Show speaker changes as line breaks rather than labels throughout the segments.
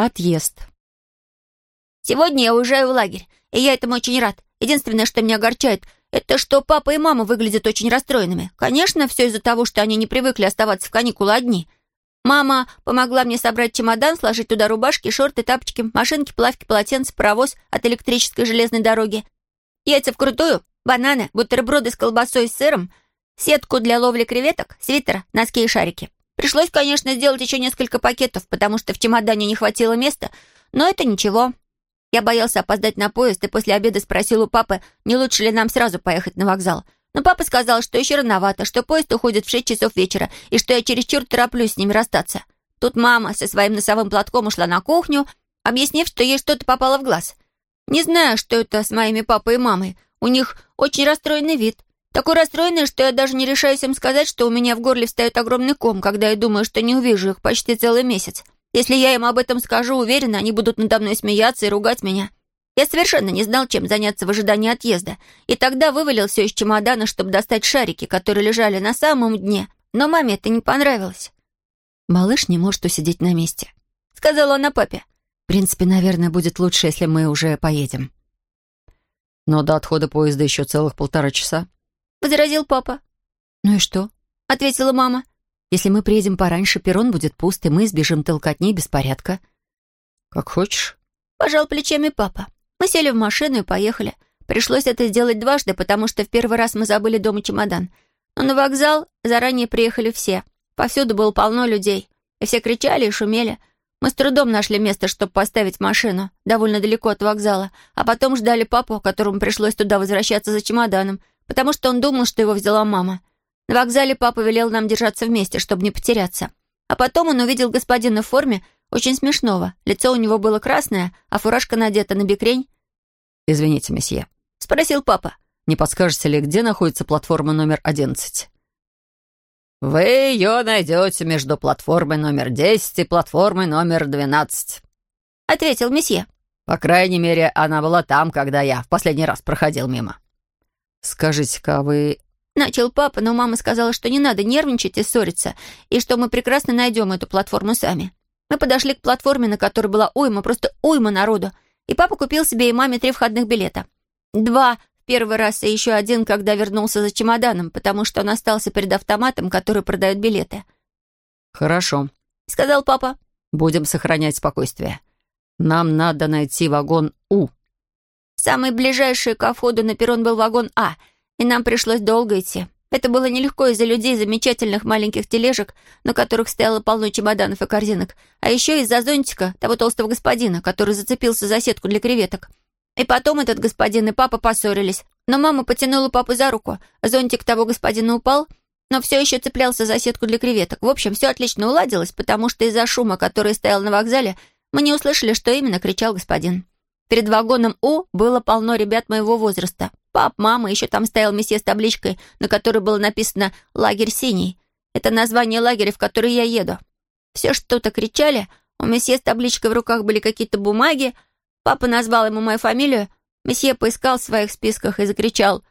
Отъезд.
Сегодня я уезжаю в лагерь, и я этому очень рад. Единственное, что меня огорчает, это что папа и мама выглядят очень расстроенными. Конечно, все из-за того, что они не привыкли оставаться в каникулы одни. Мама помогла мне собрать чемодан, сложить туда рубашки, шорты, тапочки, машинки, плавки, полотенца, паровоз от электрической железной дороги, яйца вкрутую, бананы, бутерброды с колбасой и сыром, сетку для ловли креветок, свитер, носки и шарики. Пришлось, конечно, сделать еще несколько пакетов, потому что в чемодане не хватило места, но это ничего. Я боялся опоздать на поезд и после обеда спросил у папы, не лучше ли нам сразу поехать на вокзал. Но папа сказал, что еще рановато, что поезд уходит в шесть часов вечера и что я чересчур тороплюсь с ними расстаться. Тут мама со своим носовым платком ушла на кухню, объяснив, что ей что-то попало в глаз. Не знаю, что это с моими папой и мамой. У них очень расстроенный вид. Такой расстроенный, что я даже не решаюсь им сказать, что у меня в горле встает огромный ком, когда я думаю, что не увижу их почти целый месяц. Если я им об этом скажу, уверена, они будут надо мной смеяться и ругать меня. Я совершенно не знал, чем заняться в ожидании отъезда, и тогда вывалил все из чемодана, чтобы достать шарики, которые лежали на самом дне. Но маме это не понравилось.
«Малыш не может усидеть на месте», —
сказала она папе.
«В принципе, наверное, будет лучше, если мы уже поедем».
«Но до отхода поезда еще целых полтора часа», —
возразил папа.
«Ну и что?»
— ответила мама.
«Если мы приедем пораньше, перрон будет пуст, и мы избежим толкотни и беспорядка».
«Как хочешь», —
пожал плечами папа. Мы сели в машину и поехали. Пришлось это сделать дважды, потому что в первый раз мы забыли дома чемодан. Но на вокзал заранее приехали все. Повсюду было полно людей. И все кричали и шумели. Мы с трудом нашли место, чтобы поставить машину, довольно далеко от вокзала, а потом ждали папу, которому пришлось туда возвращаться за чемоданом, потому что он думал, что его взяла мама. На вокзале папа велел нам держаться вместе, чтобы не потеряться. А потом он увидел господина в форме, очень смешного. Лицо у него было красное, а фуражка надета на бекрень.
«Извините, месье», —
спросил папа.
«Не подскажете ли, где находится платформа номер одиннадцать?» «Вы ее найдете между платформой номер десять и платформой номер двенадцать», —
ответил месье.
«По крайней мере, она была там, когда я в последний раз проходил мимо». «Скажите-ка, вы...»
Начал папа, но мама сказала, что не надо нервничать и ссориться, и что мы прекрасно найдем эту платформу сами. Мы подошли к платформе, на которой была уйма, просто уйма народу, и папа купил себе и маме три входных билета. Два в первый раз и еще один, когда вернулся за чемоданом, потому что он остался перед автоматом, который продает билеты.
«Хорошо», —
сказал папа.
«Будем сохранять спокойствие. Нам надо найти вагон У».
Самый ближайший ко входу на перрон был вагон А, и нам пришлось долго идти. Это было нелегко из-за людей замечательных маленьких тележек, на которых стояло полно чемоданов и корзинок, а еще из-за зонтика того толстого господина, который зацепился за сетку для креветок. И потом этот господин и папа поссорились, но мама потянула папу за руку, зонтик того господина упал, но все еще цеплялся за сетку для креветок. В общем, все отлично уладилось, потому что из-за шума, который стоял на вокзале, мы не услышали, что именно кричал господин. Перед вагоном У было полно ребят моего возраста. Пап, мама, еще там стоял месье с табличкой, на которой было написано «Лагерь синий». Это название лагеря, в который я еду. Все что-то кричали. У месье с табличкой в руках были какие-то бумаги. Папа назвал ему мою фамилию. Месье поискал в своих списках и закричал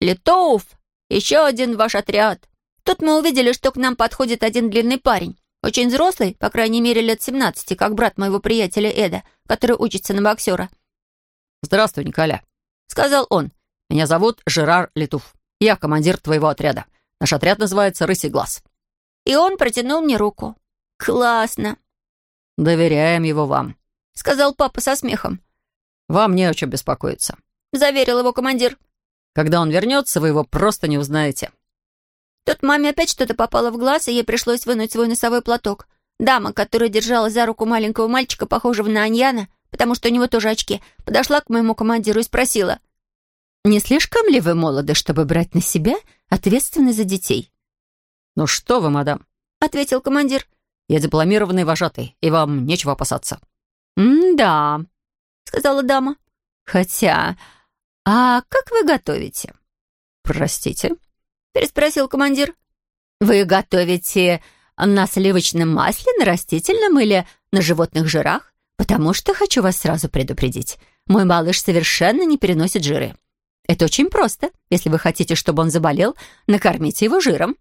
«Литоуф! Еще один ваш отряд!» Тут мы увидели, что к нам подходит один длинный парень. Очень взрослый, по крайней мере, лет 17, как брат моего приятеля Эда, который учится на боксера.
«Здравствуй, Николя», — сказал он. «Меня зовут Жерар Литуф. Я командир твоего отряда. Наш отряд называется «Рысий глаз».
И он протянул мне руку. «Классно!»
«Доверяем его вам», —
сказал папа со смехом.
«Вам не о чем беспокоиться», —
заверил его командир.
«Когда он вернется, вы его просто не узнаете».
Тут маме опять что-то попало в глаз, и ей пришлось вынуть свой носовой платок. Дама, которая держала за руку маленького мальчика, похожего на Аньяна, потому что у него тоже очки, подошла к моему командиру и спросила.
«Не слишком ли вы молоды, чтобы брать на себя ответственность за детей?»
«Ну что вы, мадам», —
ответил командир.
«Я дипломированный вожатый, и вам нечего опасаться».
«М-да», —
сказала дама.
«Хотя... А как вы готовите?»
«Простите?»
Переспросил командир.
«Вы готовите на сливочном масле, на растительном или на животных жирах? Потому что хочу вас сразу предупредить. Мой малыш совершенно не переносит жиры. Это очень просто. Если вы хотите, чтобы он заболел, накормите его жиром».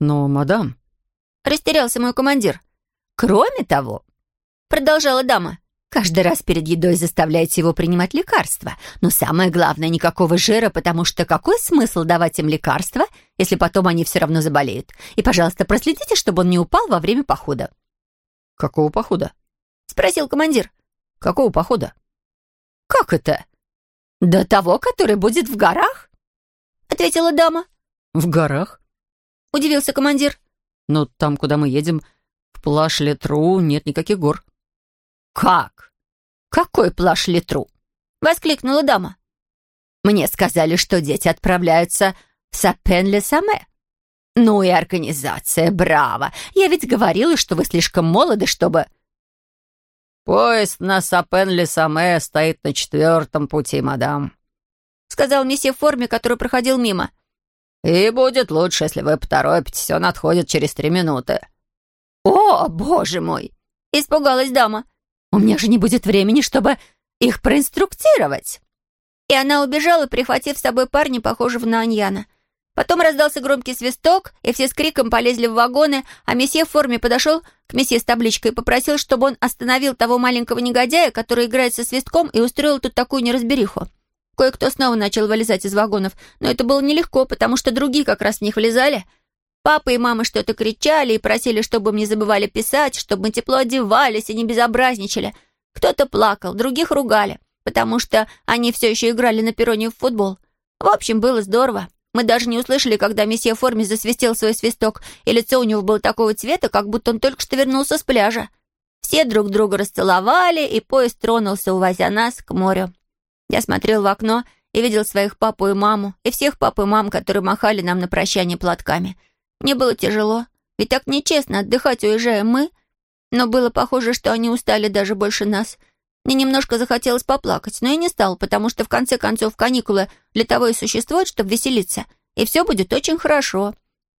«Но, мадам...»
Растерялся мой командир.
«Кроме того...»
продолжала дама.
Каждый раз перед едой заставляете его принимать лекарства. Но самое главное, никакого жира, потому что какой смысл давать им лекарства, если потом они все равно заболеют? И, пожалуйста, проследите, чтобы он не упал во время похода».
«Какого похода?»
— спросил командир.
«Какого похода?»
«Как это?» «До того, который будет в горах?»
— ответила дама.
«В горах?»
— удивился командир.
«Но там, куда мы едем, в Плаш-Летру нет никаких гор».
«Как? Какой плаш Литру?»
— воскликнула дама.
«Мне сказали, что дети отправляются Сапен-Ле-Саме». «Ну и организация, браво! Я ведь говорила, что вы слишком молоды, чтобы...»
«Поезд на Сапен-Ле-Саме стоит на четвертом пути, мадам», —
сказал месье в форме, который проходил мимо.
«И будет лучше, если вы поторопитесь, он отходит через три минуты».
«О, боже мой!»
— испугалась дама.
У меня же не будет времени, чтобы их проинструктировать».
И она убежала, прихватив с собой парня, похожего на Аньяна. Потом раздался громкий свисток, и все с криком полезли в вагоны, а месье в форме подошел к месье с табличкой и попросил, чтобы он остановил того маленького негодяя, который играет со свистком, и устроил тут такую неразбериху. Кое-кто снова начал вылезать из вагонов, но это было нелегко, потому что другие как раз в них влезали. Папа и мама что-то кричали и просили, чтобы мы не забывали писать, чтобы мы тепло одевались и не безобразничали. Кто-то плакал, других ругали, потому что они все еще играли на перроне в футбол. В общем, было здорово. Мы даже не услышали, когда месье в форме засвистел свой свисток, и лицо у него было такого цвета, как будто он только что вернулся с пляжа. Все друг друга расцеловали, и поезд тронулся, увозя нас к морю. Я смотрел в окно и видел своих папу и маму, и всех пап и мам, которые махали нам на прощание платками — мне было тяжело, ведь так нечестно отдыхать уезжаем мы. Но было похоже, что они устали даже больше нас. Мне немножко захотелось поплакать, но я не стал, потому что в конце концов каникулы для того и существуют, чтобы веселиться, и все будет очень хорошо.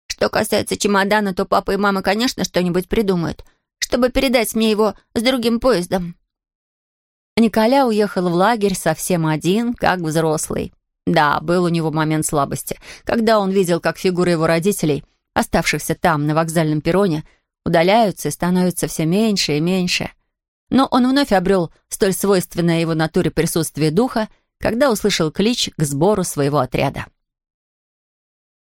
Что касается чемодана, то папа и мама, конечно, что-нибудь придумают, чтобы передать мне его с другим поездом.
Николя уехал в лагерь совсем один, как взрослый. Да, был у него момент слабости, когда он видел, как фигуры его родителей — оставшихся там, на вокзальном перроне, удаляются и становятся все меньше и меньше. Но он вновь обрел столь свойственное его натуре присутствие духа, когда услышал клич к сбору своего отряда.